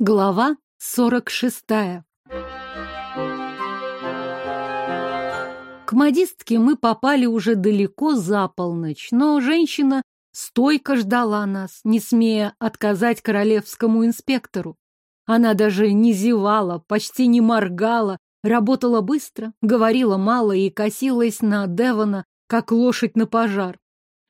Глава сорок шестая К модистке мы попали уже далеко за полночь, но женщина стойко ждала нас, не смея отказать королевскому инспектору. Она даже не зевала, почти не моргала, работала быстро, говорила мало и косилась на Девона, как лошадь на пожар.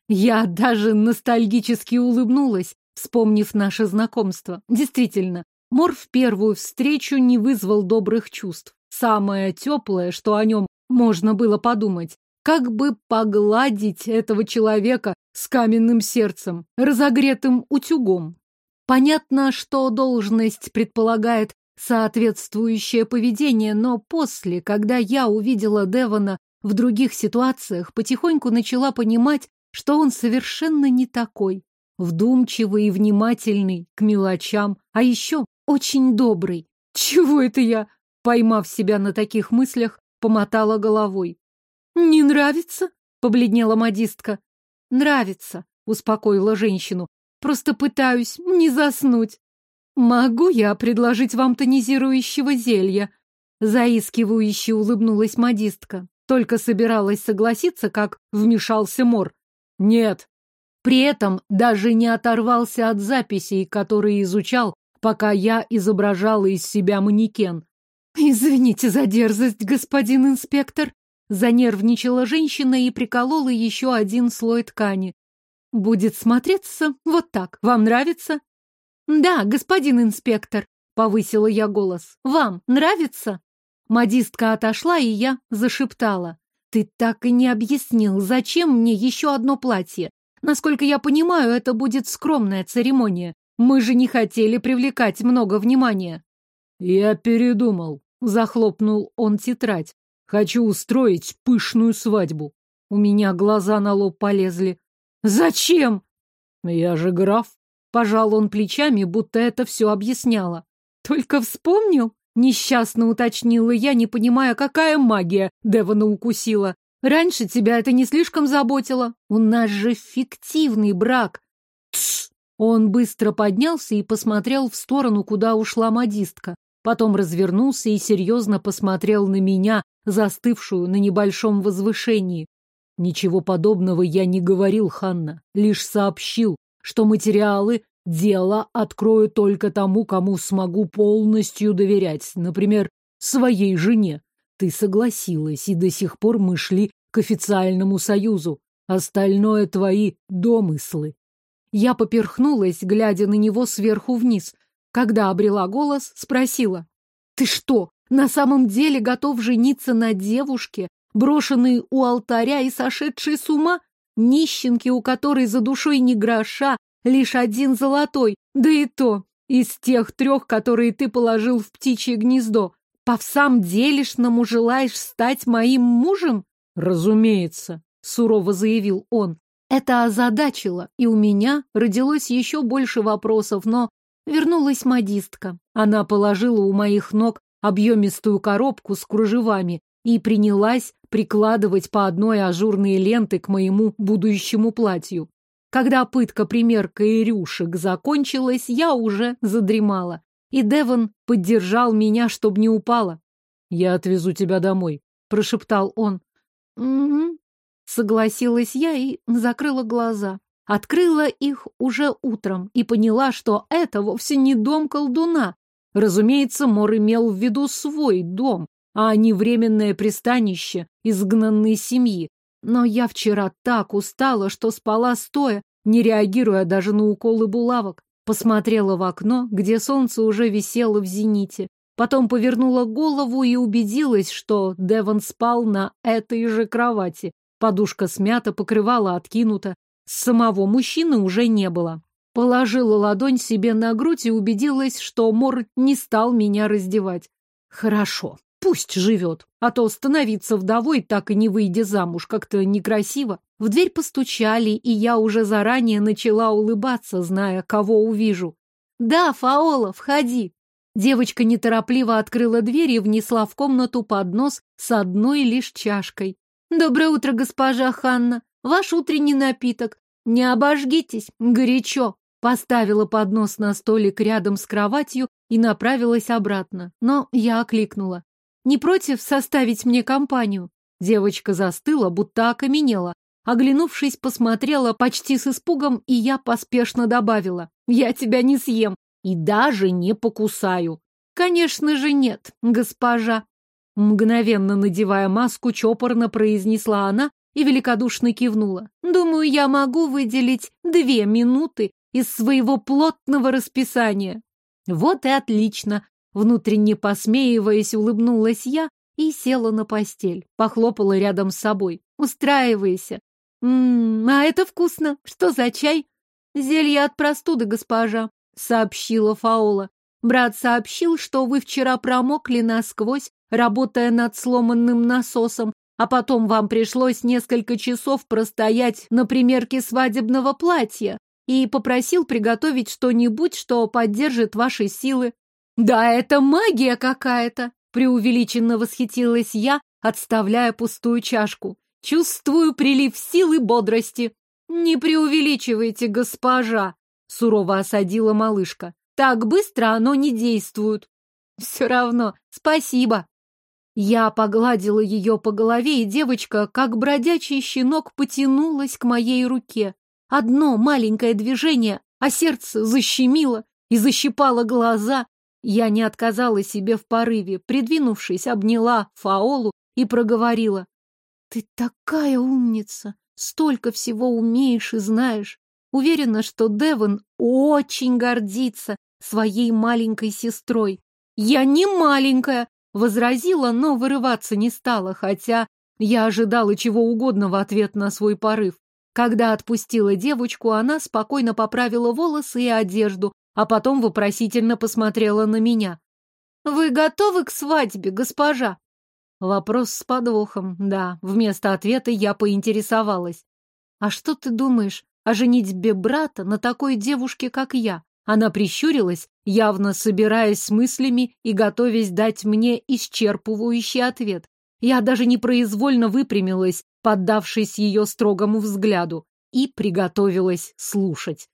Я даже ностальгически улыбнулась, вспомнив наше знакомство. Действительно, Мор в первую встречу не вызвал добрых чувств. Самое теплое, что о нем можно было подумать, как бы погладить этого человека с каменным сердцем, разогретым утюгом. Понятно, что должность предполагает соответствующее поведение, но после, когда я увидела Девона в других ситуациях, потихоньку начала понимать, что он совершенно не такой. Вдумчивый и внимательный к мелочам, а еще очень добрый. Чего это я, поймав себя на таких мыслях, помотала головой? Не нравится? Побледнела модистка. Нравится, успокоила женщину. Просто пытаюсь не заснуть. Могу я предложить вам тонизирующего зелья? Заискивающе улыбнулась модистка. Только собиралась согласиться, как вмешался Мор. Нет. При этом даже не оторвался от записей, которые изучал, пока я изображала из себя манекен. «Извините за дерзость, господин инспектор», — занервничала женщина и приколола еще один слой ткани. «Будет смотреться вот так. Вам нравится?» «Да, господин инспектор», — повысила я голос. «Вам нравится?» Модистка отошла, и я зашептала. «Ты так и не объяснил, зачем мне еще одно платье? Насколько я понимаю, это будет скромная церемония. Мы же не хотели привлекать много внимания. Я передумал. Захлопнул он тетрадь. Хочу устроить пышную свадьбу. У меня глаза на лоб полезли. Зачем? Я же граф. Пожал он плечами, будто это все объясняло. Только вспомнил? Несчастно уточнила я, не понимая, какая магия Девона укусила. Раньше тебя это не слишком заботило. У нас же фиктивный брак. Тсс! Он быстро поднялся и посмотрел в сторону, куда ушла модистка. Потом развернулся и серьезно посмотрел на меня, застывшую на небольшом возвышении. Ничего подобного я не говорил, Ханна, лишь сообщил, что материалы дела открою только тому, кому смогу полностью доверять, например, своей жене. Ты согласилась, и до сих пор мы шли к официальному союзу. Остальное твои домыслы. Я поперхнулась, глядя на него сверху вниз. Когда обрела голос, спросила. «Ты что, на самом деле готов жениться на девушке, брошенной у алтаря и сошедшей с ума? Нищенке, у которой за душой ни гроша, лишь один золотой, да и то из тех трех, которые ты положил в птичье гнездо. По всам делишному желаешь стать моим мужем? Разумеется, сурово заявил он. Это озадачило, и у меня родилось еще больше вопросов, но вернулась модистка. Она положила у моих ног объемистую коробку с кружевами и принялась прикладывать по одной ажурные ленты к моему будущему платью. Когда пытка примерка и рюшек закончилась, я уже задремала, и Девон поддержал меня, чтобы не упала. «Я отвезу тебя домой», — прошептал он. «Угу», Согласилась я и закрыла глаза. Открыла их уже утром и поняла, что это вовсе не дом колдуна. Разумеется, Мор имел в виду свой дом, а не временное пристанище изгнанной семьи. Но я вчера так устала, что спала стоя, не реагируя даже на уколы булавок. Посмотрела в окно, где солнце уже висело в зените. Потом повернула голову и убедилась, что Деван спал на этой же кровати. Подушка смята, покрывала откинута. Самого мужчины уже не было. Положила ладонь себе на грудь и убедилась, что Мор не стал меня раздевать. Хорошо, пусть живет, а то становиться вдовой, так и не выйдя замуж, как-то некрасиво. В дверь постучали, и я уже заранее начала улыбаться, зная, кого увижу. «Да, Фаола, входи!» Девочка неторопливо открыла дверь и внесла в комнату поднос с одной лишь чашкой. «Доброе утро, госпожа Ханна. Ваш утренний напиток. Не обожгитесь, горячо». Поставила поднос на столик рядом с кроватью и направилась обратно. Но я окликнула. «Не против составить мне компанию?» Девочка застыла, будто окаменела. Оглянувшись, посмотрела почти с испугом, и я поспешно добавила. «Я тебя не съем и даже не покусаю». «Конечно же нет, госпожа». Мгновенно надевая маску, чопорно произнесла она и великодушно кивнула. «Думаю, я могу выделить две минуты из своего плотного расписания». «Вот и отлично!» Внутренне посмеиваясь, улыбнулась я и села на постель, похлопала рядом с собой. «Устраивайся!» «Ммм, а это вкусно! Что за чай?» «Зелье от простуды, госпожа», — сообщила Фаола. «Брат сообщил, что вы вчера промокли насквозь, работая над сломанным насосом, а потом вам пришлось несколько часов простоять на примерке свадебного платья и попросил приготовить что-нибудь, что поддержит ваши силы. Да, это магия какая-то, преувеличенно восхитилась я, отставляя пустую чашку. Чувствую прилив сил и бодрости. Не преувеличивайте, госпожа, сурово осадила малышка. Так быстро оно не действует. Все равно, спасибо. Я погладила ее по голове, и девочка, как бродячий щенок, потянулась к моей руке. Одно маленькое движение, а сердце защемило и защипало глаза. Я не отказала себе в порыве, придвинувшись, обняла Фаолу и проговорила. «Ты такая умница! Столько всего умеешь и знаешь! Уверена, что Девон очень гордится своей маленькой сестрой. Я не маленькая, Возразила, но вырываться не стала, хотя я ожидала чего угодно в ответ на свой порыв. Когда отпустила девочку, она спокойно поправила волосы и одежду, а потом вопросительно посмотрела на меня. «Вы готовы к свадьбе, госпожа?» Вопрос с подвохом, да. Вместо ответа я поинтересовалась. «А что ты думаешь о женитьбе брата на такой девушке, как я?» Она прищурилась, явно собираясь с мыслями и готовясь дать мне исчерпывающий ответ. Я даже непроизвольно выпрямилась, поддавшись ее строгому взгляду, и приготовилась слушать.